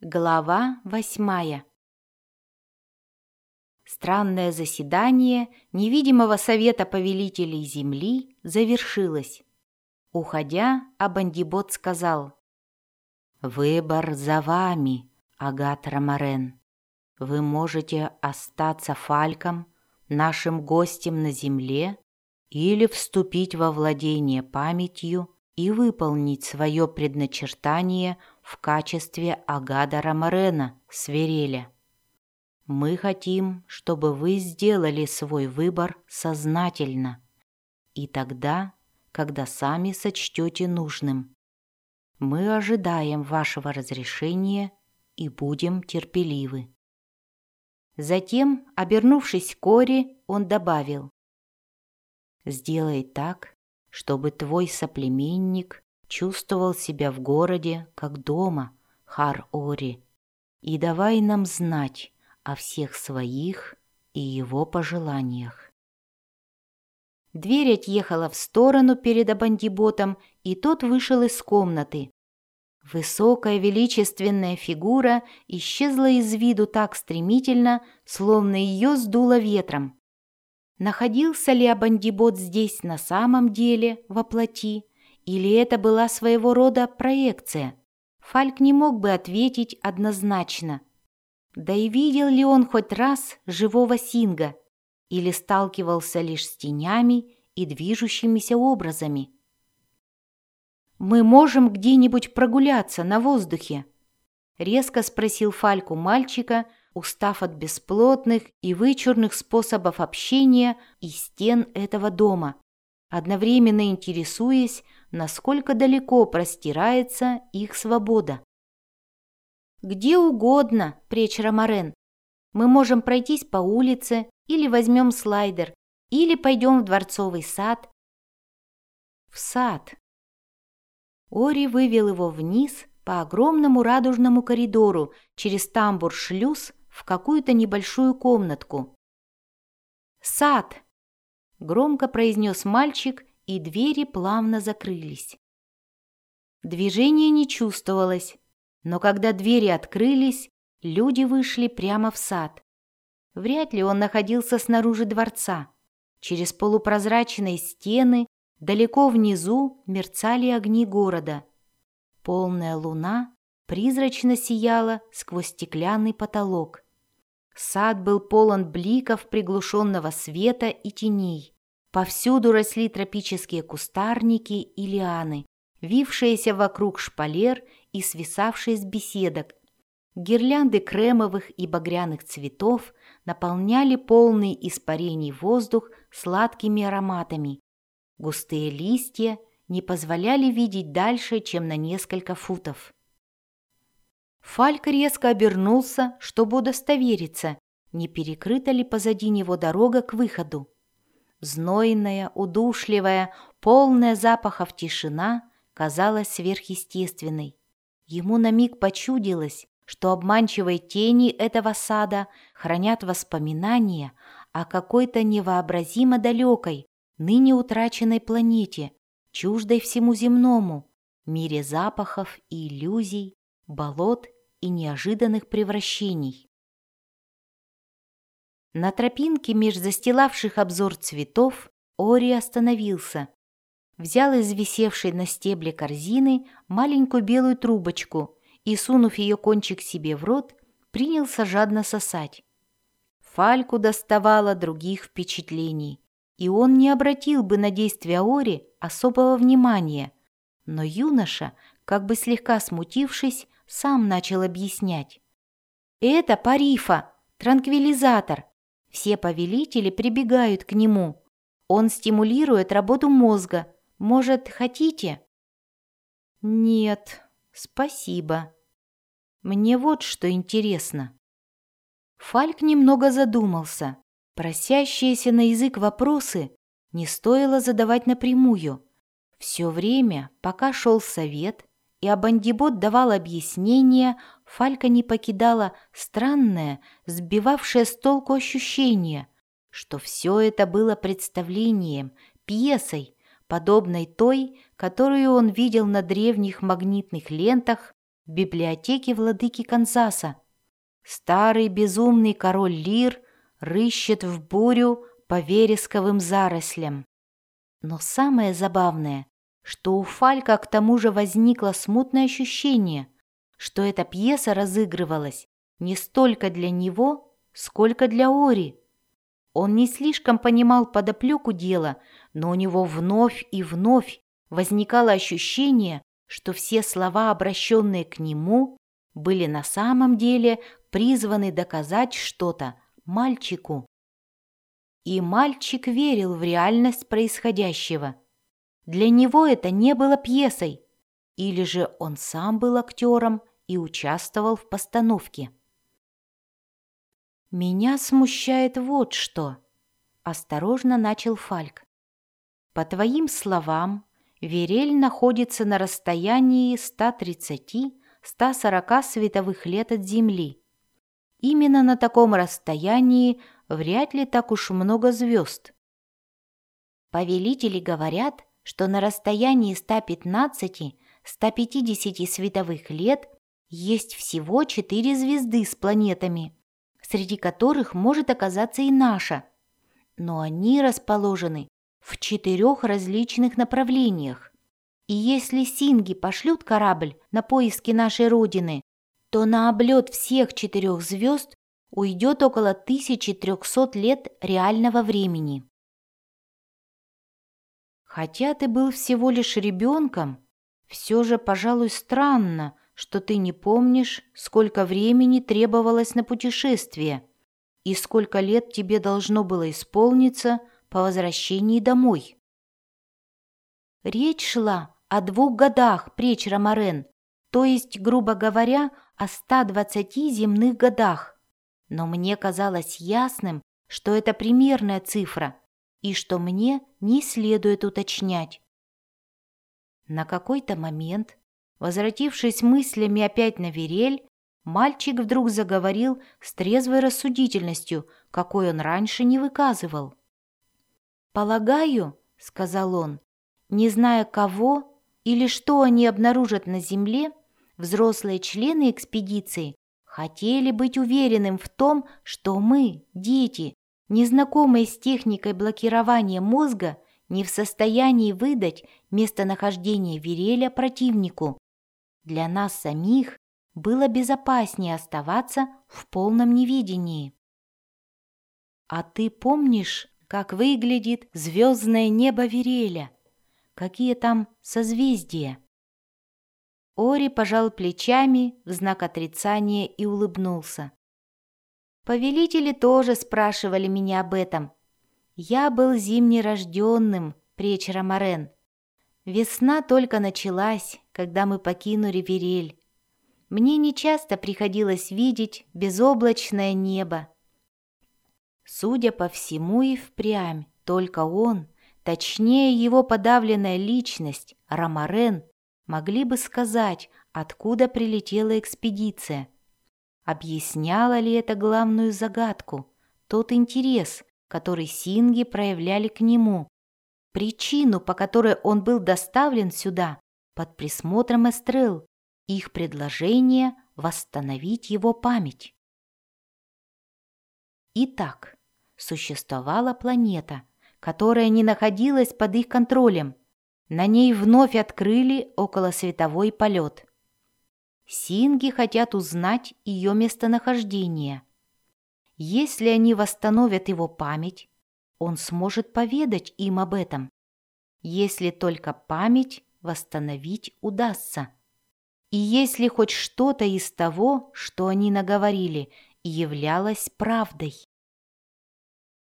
Глава восьмая Странное заседание невидимого совета повелителей Земли завершилось. Уходя, Абандибот сказал «Выбор за вами, Агат Ромарен. Вы можете остаться фальком, нашим гостем на Земле, или вступить во владение памятью и выполнить свое предначертание в качестве Агада Ромарена, свиреля. Мы хотим, чтобы вы сделали свой выбор сознательно, и тогда, когда сами сочтете нужным. Мы ожидаем вашего разрешения и будем терпеливы. Затем, обернувшись к Кори, он добавил. «Сделай так, чтобы твой соплеменник чувствовал себя в городе как дома, Хар-Ори, и давай нам знать о всех своих и его пожеланиях. Дверь отъехала в сторону перед Абандиботом, и тот вышел из комнаты. Высокая величественная фигура исчезла из виду так стремительно, словно ее сдуло ветром. Находился ли Абандибот здесь на самом деле, во плоти, или это была своего рода проекция? Фальк не мог бы ответить однозначно. Да и видел ли он хоть раз живого Синга? Или сталкивался лишь с тенями и движущимися образами? «Мы можем где-нибудь прогуляться на воздухе?» Резко спросил Фальку мальчика, устав от бесплотных и вычурных способов общения и стен этого дома, одновременно интересуясь, насколько далеко простирается их свобода. «Где угодно, преч Ромарен. Мы можем пройтись по улице, или возьмем слайдер, или пойдем в дворцовый сад». «В сад». Ори вывел его вниз по огромному радужному коридору через тамбур-шлюз в какую-то небольшую комнатку. «Сад!» — громко произнес мальчик и двери плавно закрылись. Движения не чувствовалось, но когда двери открылись, люди вышли прямо в сад. Вряд ли он находился снаружи дворца. Через полупрозрачные стены далеко внизу мерцали огни города. Полная луна призрачно сияла сквозь стеклянный потолок. Сад был полон бликов приглушенного света и теней. Повсюду росли тропические кустарники и лианы, вившиеся вокруг шпалер и свисавшие с беседок. Гирлянды кремовых и багряных цветов наполняли полный испарений воздух сладкими ароматами. Густые листья не позволяли видеть дальше, чем на несколько футов. Фальк резко обернулся, чтобы удостовериться, не перекрыта ли позади него дорога к выходу. Знойная, удушливая, полная запахов тишина казалась сверхъестественной. Ему на миг почудилось, что обманчивые тени этого сада хранят воспоминания о какой-то невообразимо далекой, ныне утраченной планете, чуждой всему земному, мире запахов и иллюзий, болот и неожиданных превращений. На тропинке меж застилавших обзор цветов Ори остановился. Взял из висевшей на стебле корзины маленькую белую трубочку и, сунув ее кончик себе в рот, принялся жадно сосать. Фальку доставало других впечатлений, и он не обратил бы на действия Ори особого внимания, но юноша, как бы слегка смутившись, сам начал объяснять. «Это парифа, транквилизатор. Все повелители прибегают к нему. Он стимулирует работу мозга. Может, хотите?» «Нет, спасибо. Мне вот что интересно». Фальк немного задумался. Просящиеся на язык вопросы не стоило задавать напрямую. Все время, пока шел совет, и Абандибот давал объяснение, Фалька не покидала странное, сбивавшее с толку ощущение, что все это было представлением, пьесой, подобной той, которую он видел на древних магнитных лентах в библиотеке владыки Канзаса. Старый безумный король Лир рыщет в бурю по вересковым зарослям. Но самое забавное, что у Фалька к тому же возникло смутное ощущение, что эта пьеса разыгрывалась не столько для него, сколько для Ори. Он не слишком понимал подоплеку дела, но у него вновь и вновь возникало ощущение, что все слова, обращенные к нему, были на самом деле призваны доказать что-то мальчику. И мальчик верил в реальность происходящего. Для него это не было пьесой, или же он сам был актером и участвовал в постановке. «Меня смущает вот что», — осторожно начал Фальк. «По твоим словам, Верель находится на расстоянии 130-140 световых лет от Земли. Именно на таком расстоянии вряд ли так уж много звезд. Повелители говорят, что на расстоянии 115-150 световых лет есть всего четыре звезды с планетами, среди которых может оказаться и наша. Но они расположены в четырех различных направлениях. И если синги пошлют корабль на поиски нашей Родины, то на облет всех четырех звезд уйдет около 1300 лет реального времени. Хотя ты был всего лишь ребенком, все же, пожалуй, странно, что ты не помнишь, сколько времени требовалось на путешествие и сколько лет тебе должно было исполниться по возвращении домой. Речь шла о двух годах преч Ромарен, то есть, грубо говоря, о 120 земных годах. Но мне казалось ясным, что это примерная цифра и что мне не следует уточнять. На какой-то момент Возвратившись мыслями опять на Верель, мальчик вдруг заговорил с трезвой рассудительностью, какой он раньше не выказывал. «Полагаю, — сказал он, — не зная кого или что они обнаружат на Земле, взрослые члены экспедиции хотели быть уверенным в том, что мы, дети, незнакомые с техникой блокирования мозга, не в состоянии выдать местонахождение Вереля противнику, для нас самих было безопаснее оставаться в полном невидении. А ты помнишь, как выглядит звездное небо Вереля? Какие там созвездия? Ори пожал плечами в знак отрицания и улыбнулся. Повелители тоже спрашивали меня об этом. Я был зимнерожденным, пречь Ромарен. Весна только началась, когда мы покинули Верель. Мне нечасто приходилось видеть безоблачное небо. Судя по всему и впрямь, только он, точнее его подавленная личность, Ромарен, могли бы сказать, откуда прилетела экспедиция. Объясняла ли это главную загадку, тот интерес, который синги проявляли к нему, причину, по которой он был доставлен сюда под присмотром Эстрел, их предложение восстановить его память. Итак, существовала планета, которая не находилась под их контролем. На ней вновь открыли околосветовой полет. Синги хотят узнать ее местонахождение. Если они восстановят его память, он сможет поведать им об этом, если только память восстановить удастся. И если хоть что-то из того, что они наговорили, являлось правдой.